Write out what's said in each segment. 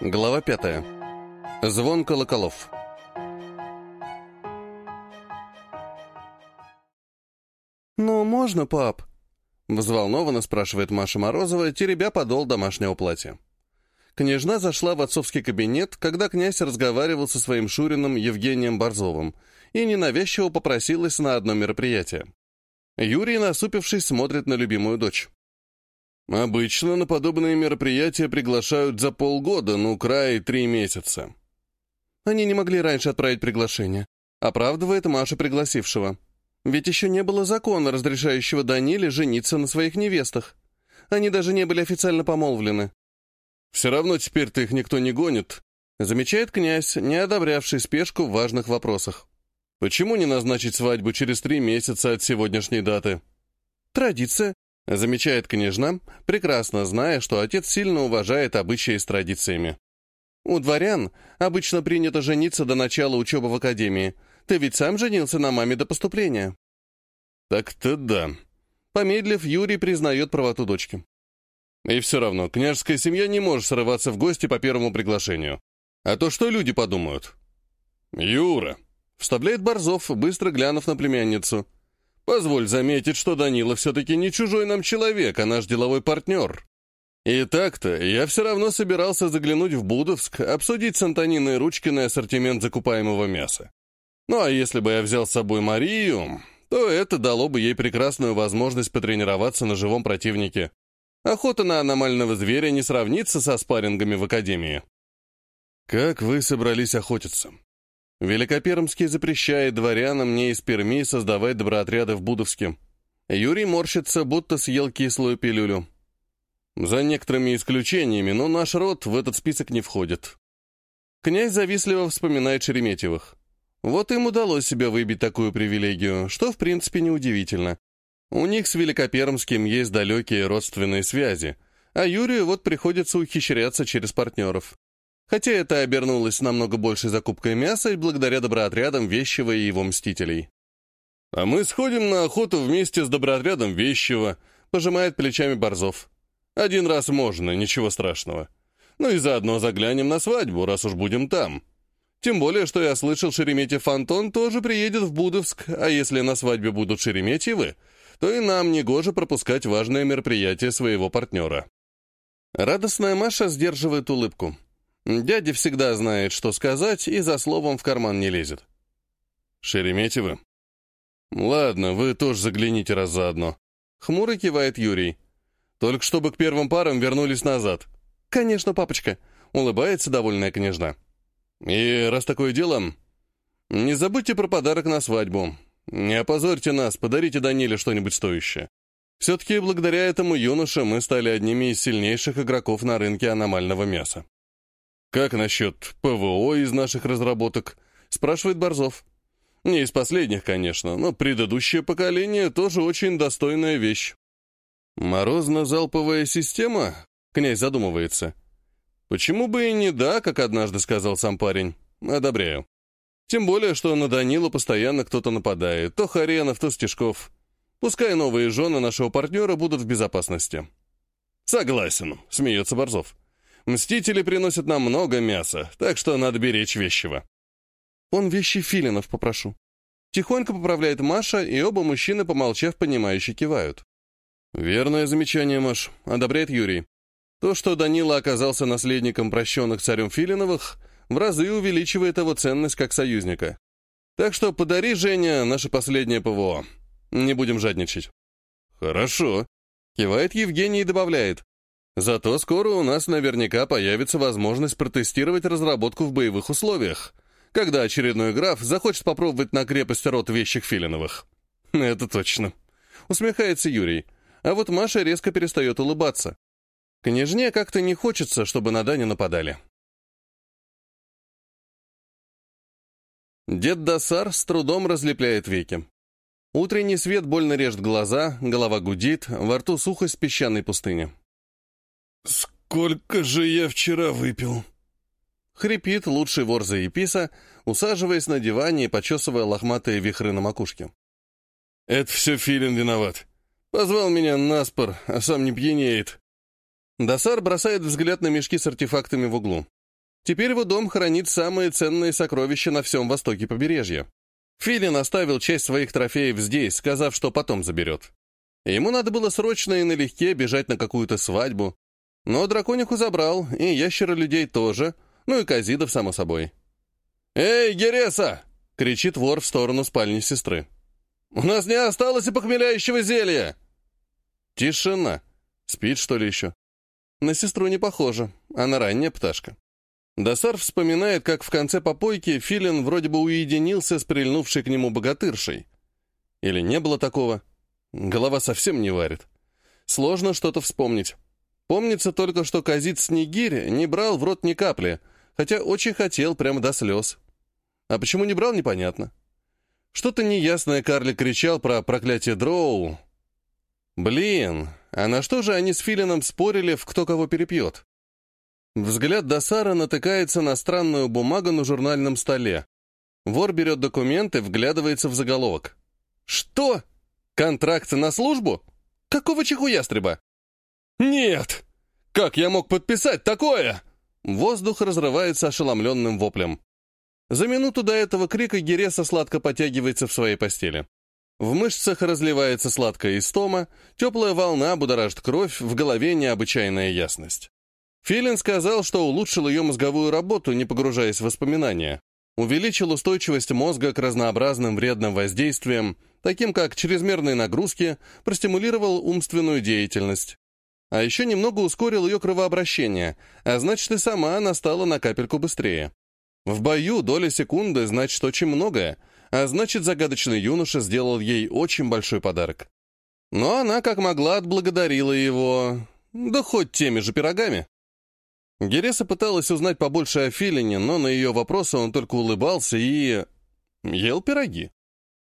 Глава пятая. Звон колоколов. «Ну, можно, пап?» — взволнованно спрашивает Маша Морозова, теребя подол домашнего платья. Княжна зашла в отцовский кабинет, когда князь разговаривал со своим Шурином Евгением Борзовым и ненавязчиво попросилась на одно мероприятие. Юрий, насупившись, смотрит на любимую дочь. Обычно на подобные мероприятия приглашают за полгода, ну, край три месяца. Они не могли раньше отправить приглашение. Оправдывает Маша пригласившего. Ведь еще не было закона, разрешающего Даниле жениться на своих невестах. Они даже не были официально помолвлены. Все равно теперь-то их никто не гонит, замечает князь, не одобрявший спешку в важных вопросах. Почему не назначить свадьбу через три месяца от сегодняшней даты? Традиция, Замечает княжна, прекрасно зная, что отец сильно уважает обычаи с традициями. У дворян обычно принято жениться до начала учебы в академии. Ты ведь сам женился на маме до поступления. Так-то да. Помедлив, Юрий признает правоту дочки. И все равно, княжеская семья не может срываться в гости по первому приглашению. А то что люди подумают? Юра, вставляет Борзов, быстро глянув на племянницу. Позволь заметить, что Данила все-таки не чужой нам человек, а наш деловой партнер. И так-то я все равно собирался заглянуть в Будовск, обсудить с Антониной Ручкиной ассортимент закупаемого мяса. Ну а если бы я взял с собой Марию, то это дало бы ей прекрасную возможность потренироваться на живом противнике. Охота на аномального зверя не сравнится со спаррингами в Академии. «Как вы собрались охотиться?» Великопермский запрещает дворянам не из Перми создавать доброотряды в Будовске. Юрий морщится, будто съел кислую пилюлю. За некоторыми исключениями, но наш род в этот список не входит. Князь завистливо вспоминает Шереметьевых. Вот им удалось себе выбить такую привилегию, что, в принципе, неудивительно. У них с Великопермским есть далекие родственные связи, а Юрию вот приходится ухищряться через партнеров. Хотя это обернулось намного большей закупкой мяса и благодаря доброотрядам Вещева и его мстителей. «А мы сходим на охоту вместе с доброотрядом Вещева», — пожимает плечами Борзов. «Один раз можно, ничего страшного. Ну и заодно заглянем на свадьбу, раз уж будем там. Тем более, что я слышал, Шереметьев Антон тоже приедет в Будовск, а если на свадьбе будут Шереметьевы, то и нам негоже пропускать важное мероприятие своего партнера». Радостная Маша сдерживает улыбку. Дядя всегда знает, что сказать, и за словом в карман не лезет. Шереметьевы? Ладно, вы тоже загляните раз заодно. Хмуро кивает Юрий. Только чтобы к первым парам вернулись назад. Конечно, папочка. Улыбается довольная княжна. И раз такое дело, не забудьте про подарок на свадьбу. Не опозорьте нас, подарите Даниле что-нибудь стоящее. Все-таки благодаря этому юноше мы стали одними из сильнейших игроков на рынке аномального мяса. «Как насчет ПВО из наших разработок?» — спрашивает Борзов. «Не из последних, конечно, но предыдущее поколение тоже очень достойная вещь». «Морозно-залповая система?» — князь задумывается. «Почему бы и не да, как однажды сказал сам парень? Одобряю. Тем более, что на Данила постоянно кто-то нападает, то Харенов, то Стежков. Пускай новые жены нашего партнера будут в безопасности». «Согласен», — смеется Борзов. Мстители приносят нам много мяса, так что надо беречь вещего. Он вещи филинов попрошу. Тихонько поправляет Маша, и оба мужчины, помолчав, понимающе кивают. Верное замечание, Маш, одобряет Юрий. То, что Данила оказался наследником прощенных царем Филиновых, в разы увеличивает его ценность как союзника. Так что подари, Женя, наше последнее ПВО. Не будем жадничать. Хорошо. Кивает Евгений и добавляет. Зато скоро у нас наверняка появится возможность протестировать разработку в боевых условиях, когда очередной граф захочет попробовать на крепость рот вещих Филиновых. Это точно. Усмехается Юрий. А вот Маша резко перестает улыбаться. Княжне как-то не хочется, чтобы на Дане нападали. Дед Досар с трудом разлепляет веки. Утренний свет больно режет глаза, голова гудит, во рту сухость песчаной пустыни. «Сколько же я вчера выпил?» Хрипит лучший вор Заеписа, усаживаясь на диване и почесывая лохматые вихры на макушке. «Это все Филин виноват. Позвал меня на спор, а сам не пьянеет». Досар бросает взгляд на мешки с артефактами в углу. Теперь его дом хранит самые ценные сокровища на всем востоке побережья. Филин оставил часть своих трофеев здесь, сказав, что потом заберет. Ему надо было срочно и налегке бежать на какую-то свадьбу. Но дракониху забрал, и ящера людей тоже, ну и казидов, само собой. «Эй, Гереса!» — кричит вор в сторону спальни сестры. «У нас не осталось и похмеляющего зелья!» Тишина. Спит, что ли, еще? На сестру не похоже, она ранняя пташка. Досар вспоминает, как в конце попойки Филин вроде бы уединился с прильнувшей к нему богатыршей. Или не было такого? Голова совсем не варит. Сложно что-то вспомнить. Помнится только, что Казит Снегирь не брал в рот ни капли, хотя очень хотел прямо до слез. А почему не брал, непонятно. Что-то неясное карлик кричал про проклятие Дроу. Блин, а на что же они с Филином спорили, в кто кого перепьет? Взгляд Досара натыкается на странную бумагу на журнальном столе. Вор берет документы, вглядывается в заголовок. «Что? Контракт на службу? Какого чехуястреба?» «Нет! Как я мог подписать такое?» Воздух разрывается ошеломленным воплем. За минуту до этого крика Гереса сладко потягивается в своей постели. В мышцах разливается сладкая истома, теплая волна будоражит кровь, в голове необычайная ясность. Филин сказал, что улучшил ее мозговую работу, не погружаясь в воспоминания. Увеличил устойчивость мозга к разнообразным вредным воздействиям, таким как чрезмерные нагрузки, простимулировал умственную деятельность. А еще немного ускорил ее кровообращение, а значит и сама она стала на капельку быстрее. В бою доля секунды значит очень многое, а значит загадочный юноша сделал ей очень большой подарок. Но она как могла отблагодарила его, да хоть теми же пирогами. Гереса пыталась узнать побольше о Филине, но на ее вопросы он только улыбался и... ел пироги.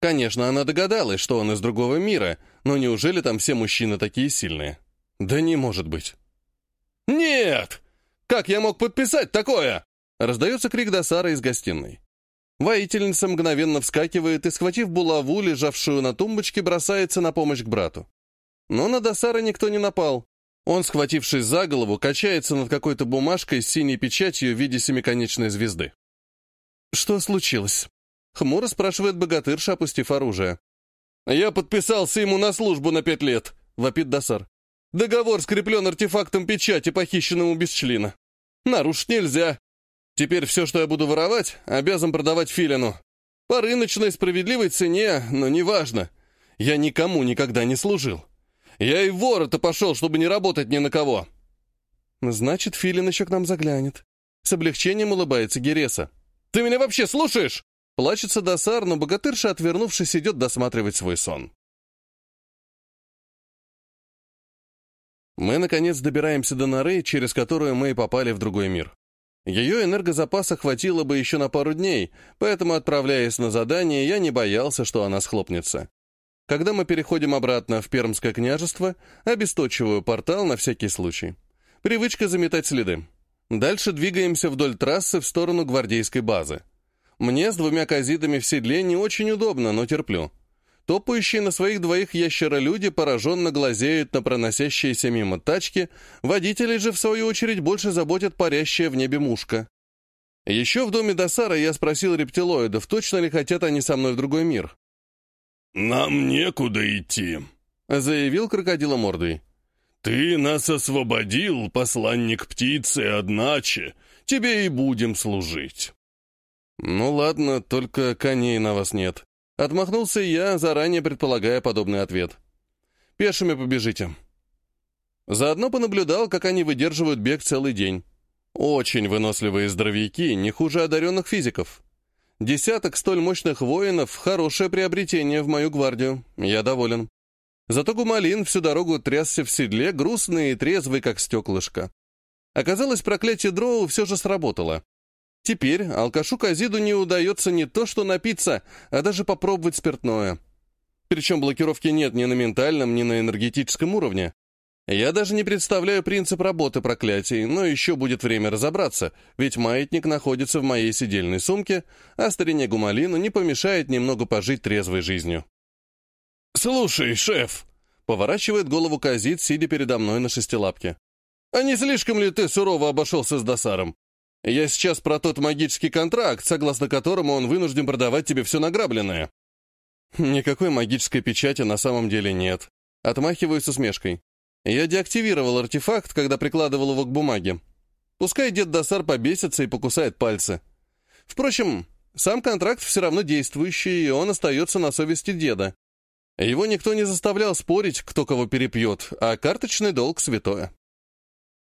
Конечно, она догадалась, что он из другого мира, но неужели там все мужчины такие сильные? Да не может быть. «Нет! Как я мог подписать такое?» Раздается крик Досара из гостиной. Воительница мгновенно вскакивает и, схватив булаву, лежавшую на тумбочке, бросается на помощь к брату. Но на Досара никто не напал. Он, схватившись за голову, качается над какой-то бумажкой с синей печатью в виде семиконечной звезды. «Что случилось?» — хмуро спрашивает богатырша, опустив оружие. «Я подписался ему на службу на пять лет», — вопит Досар. «Договор скреплен артефактом печати, похищенному без члена. Нарушить нельзя. Теперь все, что я буду воровать, обязан продавать Филину. По рыночной справедливой цене, но неважно. Я никому никогда не служил. Я и в ворота пошел, чтобы не работать ни на кого. Значит, Филин еще к нам заглянет. С облегчением улыбается Гереса. Ты меня вообще слушаешь? Плачется Досар, но богатырша, отвернувшись, идет досматривать свой сон. Мы, наконец, добираемся до норы, через которую мы и попали в другой мир. Ее энергозапаса хватило бы еще на пару дней, поэтому, отправляясь на задание, я не боялся, что она схлопнется. Когда мы переходим обратно в Пермское княжество, обесточиваю портал на всякий случай. Привычка заметать следы. Дальше двигаемся вдоль трассы в сторону гвардейской базы. Мне с двумя казидами в седле не очень удобно, но терплю. Топающие на своих двоих ящеролюди пораженно глазеют на проносящиеся мимо тачки, водители же, в свою очередь, больше заботят парящая в небе мушка. Еще в доме Досара я спросил рептилоидов, точно ли хотят они со мной в другой мир. «Нам некуда идти», — заявил крокодиломордый. «Ты нас освободил, посланник птицы, одначе. Тебе и будем служить». «Ну ладно, только коней на вас нет». Отмахнулся я, заранее предполагая подобный ответ. «Пешими побежите». Заодно понаблюдал, как они выдерживают бег целый день. Очень выносливые здоровяки, не хуже одаренных физиков. Десяток столь мощных воинов — хорошее приобретение в мою гвардию. Я доволен. Зато Гумалин всю дорогу трясся в седле, грустный и трезвый, как стеклышко. Оказалось, проклятие дроу все же сработало. Теперь алкашу Казиду не удается не то что напиться, а даже попробовать спиртное. Причем блокировки нет ни на ментальном, ни на энергетическом уровне. Я даже не представляю принцип работы проклятий, но еще будет время разобраться, ведь маятник находится в моей сидельной сумке, а старине Гумалину не помешает немного пожить трезвой жизнью. «Слушай, шеф!» — поворачивает голову Казид, сидя передо мной на шестилапке. «А не слишком ли ты сурово обошелся с Досаром? Я сейчас про тот магический контракт, согласно которому он вынужден продавать тебе все награбленное». Никакой магической печати на самом деле нет. Отмахиваюсь с усмешкой. Я деактивировал артефакт, когда прикладывал его к бумаге. Пускай дед Досар побесится и покусает пальцы. Впрочем, сам контракт все равно действующий, и он остается на совести деда. Его никто не заставлял спорить, кто кого перепьет, а карточный долг святое.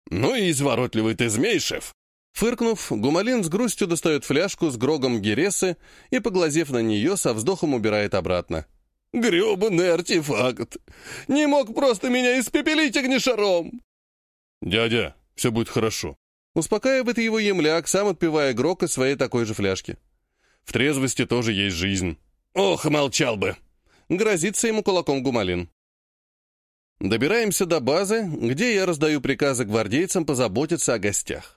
«Ну и изворотливый ты змей, шеф!» Фыркнув, Гумалин с грустью достает фляжку с грогом Гересы и, поглазев на нее, со вздохом убирает обратно. «Гребаный артефакт! Не мог просто меня испепелить огнешаром!» «Дядя, все будет хорошо», Успокаивает его емляк, сам отпивая грок из своей такой же фляжки. В трезвости тоже есть жизнь. Ох, молчал бы. Грозится ему кулаком гумалин. Добираемся до базы, где я раздаю приказы гвардейцам позаботиться о гостях.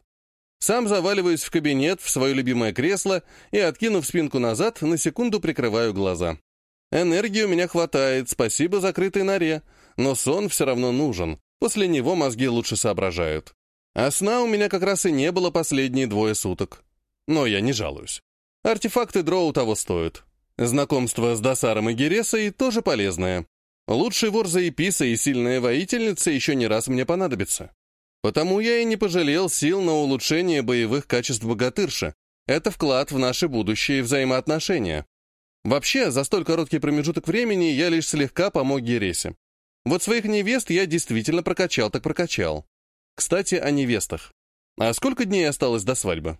Сам заваливаюсь в кабинет, в свое любимое кресло и, откинув спинку назад, на секунду прикрываю глаза. Энергии у меня хватает, спасибо закрытой норе, но сон все равно нужен, после него мозги лучше соображают. А сна у меня как раз и не было последние двое суток. Но я не жалуюсь. Артефакты дроу того стоят. Знакомство с Досаром и Гересой тоже полезное. Лучший вор за Эписа и сильная воительница еще не раз мне понадобится. Потому я и не пожалел сил на улучшение боевых качеств богатырша. Это вклад в наши будущие взаимоотношения. Вообще, за столь короткий промежуток времени я лишь слегка помог Гересе. Вот своих невест я действительно прокачал так прокачал. Кстати, о невестах. А сколько дней осталось до свадьбы?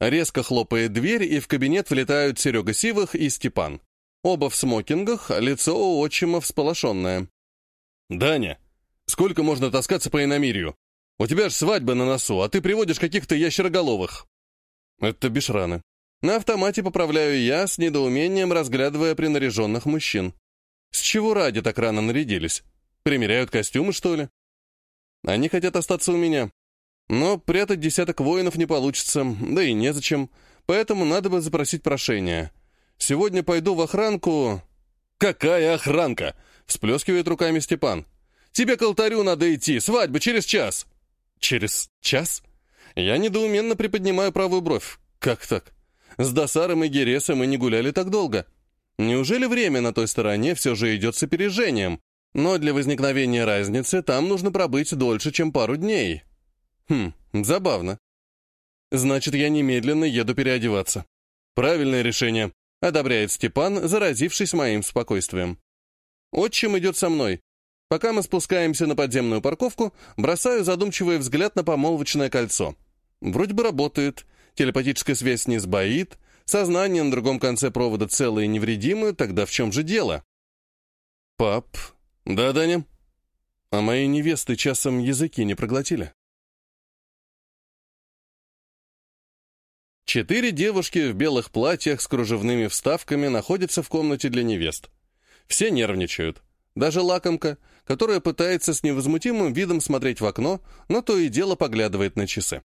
Резко хлопает дверь, и в кабинет влетают Серега Сивых и Степан. Оба в смокингах, лицо у отчима всполошенное. «Даня, сколько можно таскаться по иномирию? У тебя ж свадьба на носу, а ты приводишь каких-то ящероголовых». Это бешраны. На автомате поправляю я, с недоумением разглядывая принаряженных мужчин. С чего ради так рано нарядились? Примеряют костюмы, что ли? Они хотят остаться у меня. Но прятать десяток воинов не получится, да и незачем, поэтому надо бы запросить прошение. Сегодня пойду в охранку... «Какая охранка?» — всплескивает руками Степан. «Тебе к алтарю надо идти, свадьба через час». «Через час?» Я недоуменно приподнимаю правую бровь. «Как так? С Досаром и Гересом мы не гуляли так долго. Неужели время на той стороне все же идет с опережением?» Но для возникновения разницы там нужно пробыть дольше, чем пару дней. Хм, забавно. Значит, я немедленно еду переодеваться. Правильное решение, одобряет Степан, заразившись моим спокойствием. Отчим идет со мной. Пока мы спускаемся на подземную парковку, бросаю задумчивый взгляд на помолвочное кольцо. Вроде бы работает, телепатическая связь не сбоит, сознание на другом конце провода целое и невредимое, тогда в чем же дело? Пап, «Да, Даня?» «А мои невесты часом языки не проглотили?» Четыре девушки в белых платьях с кружевными вставками находятся в комнате для невест. Все нервничают. Даже лакомка, которая пытается с невозмутимым видом смотреть в окно, но то и дело поглядывает на часы.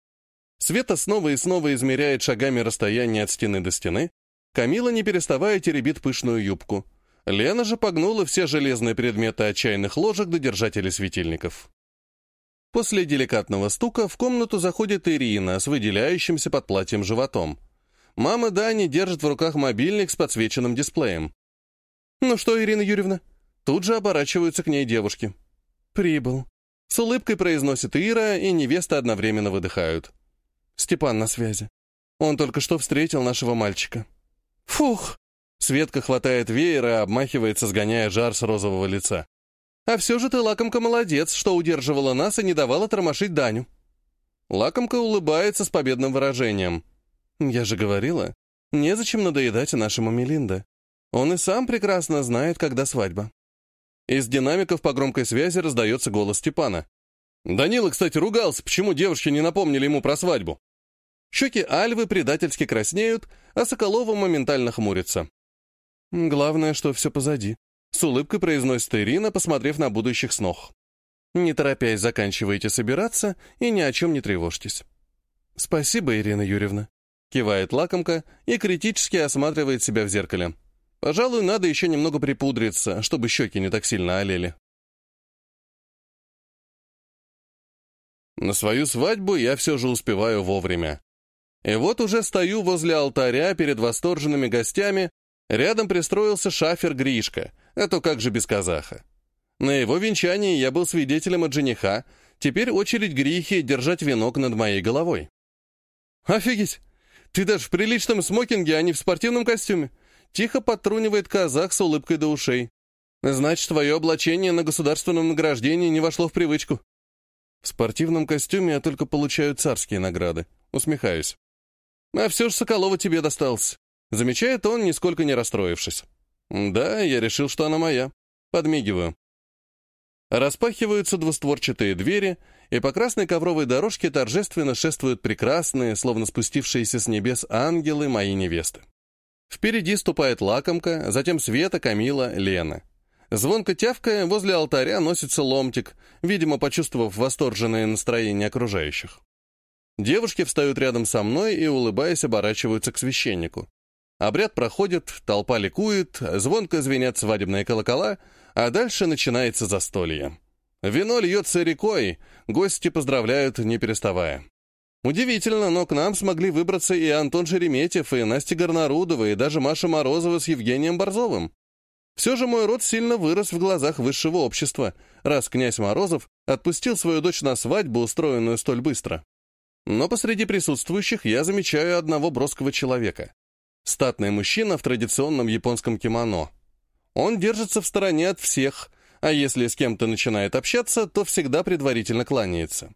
Света снова и снова измеряет шагами расстояние от стены до стены. Камила, не переставая, теребит пышную юбку. Лена же погнула все железные предметы от чайных ложек до держателей светильников. После деликатного стука в комнату заходит Ирина с выделяющимся под платьем животом. Мама Дани держит в руках мобильник с подсвеченным дисплеем. «Ну что, Ирина Юрьевна?» Тут же оборачиваются к ней девушки. «Прибыл». С улыбкой произносит Ира, и невеста одновременно выдыхают. «Степан на связи. Он только что встретил нашего мальчика». «Фух!» Светка хватает веер и обмахивается, сгоняя жар с розового лица. «А все же ты, лакомка, молодец, что удерживала нас и не давала тормошить Даню». Лакомка улыбается с победным выражением. «Я же говорила, незачем надоедать нашему Мелинда. Он и сам прекрасно знает, когда свадьба». Из динамиков по громкой связи раздается голос Степана. Данила, кстати, ругался, почему девушки не напомнили ему про свадьбу. Щеки Альвы предательски краснеют, а Соколова моментально хмурится. Главное, что все позади. С улыбкой произносит Ирина, посмотрев на будущих снох. Не торопясь, заканчивайте собираться и ни о чем не тревожьтесь. Спасибо, Ирина Юрьевна. Кивает лакомка и критически осматривает себя в зеркале. Пожалуй, надо еще немного припудриться, чтобы щеки не так сильно олели. На свою свадьбу я все же успеваю вовремя. И вот уже стою возле алтаря перед восторженными гостями, рядом пристроился шафер Гришка, а то как же без казаха. На его венчании я был свидетелем от жениха, теперь очередь Грихи держать венок над моей головой. «Офигеть! Ты даже в приличном смокинге, а не в спортивном костюме!» Тихо подтрунивает казах с улыбкой до ушей. «Значит, твое облачение на государственном награждении не вошло в привычку». В спортивном костюме я только получаю царские награды. Усмехаюсь. А все же Соколова тебе достался. Замечает он, нисколько не расстроившись. Да, я решил, что она моя. Подмигиваю. Распахиваются двустворчатые двери, и по красной ковровой дорожке торжественно шествуют прекрасные, словно спустившиеся с небес ангелы моей невесты. Впереди ступает лакомка, затем Света, Камила, Лена. Звонко тявкая, возле алтаря носится ломтик, видимо, почувствовав восторженное настроение окружающих. Девушки встают рядом со мной и, улыбаясь, оборачиваются к священнику. Обряд проходит, толпа ликует, звонко звенят свадебные колокола, а дальше начинается застолье. Вино льется рекой, гости поздравляют, не переставая. Удивительно, но к нам смогли выбраться и Антон Шереметьев, и Настя Горнарудова, и даже Маша Морозова с Евгением Борзовым. Все же мой род сильно вырос в глазах высшего общества, раз князь Морозов отпустил свою дочь на свадьбу, устроенную столь быстро. Но посреди присутствующих я замечаю одного броского человека. Статный мужчина в традиционном японском кимоно. Он держится в стороне от всех, а если с кем-то начинает общаться, то всегда предварительно кланяется.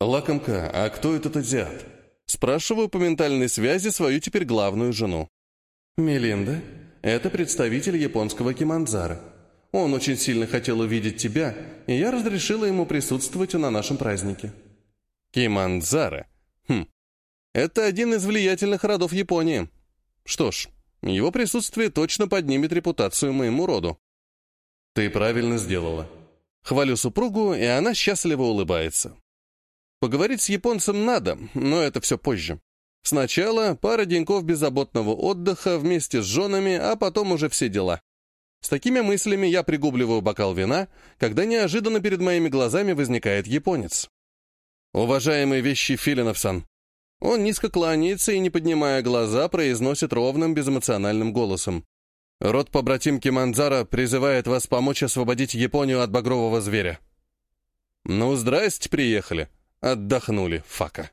«Лакомка, а кто этот азиат?» Спрашиваю по ментальной связи свою теперь главную жену. «Мелинда, это представитель японского киманзара. Он очень сильно хотел увидеть тебя, и я разрешила ему присутствовать на нашем празднике». «Киманзара? Хм. Это один из влиятельных родов Японии. Что ж, его присутствие точно поднимет репутацию моему роду». «Ты правильно сделала». Хвалю супругу, и она счастливо улыбается. Поговорить с японцем надо, но это все позже. Сначала пара деньков беззаботного отдыха вместе с женами, а потом уже все дела. С такими мыслями я пригубливаю бокал вина, когда неожиданно перед моими глазами возникает японец. «Уважаемый вещи Филинов-сан». Он низко кланяется и, не поднимая глаза, произносит ровным, безэмоциональным голосом. «Род побратим Киманзара призывает вас помочь освободить Японию от багрового зверя». «Ну, здрасте, приехали». Отдохнули, фака.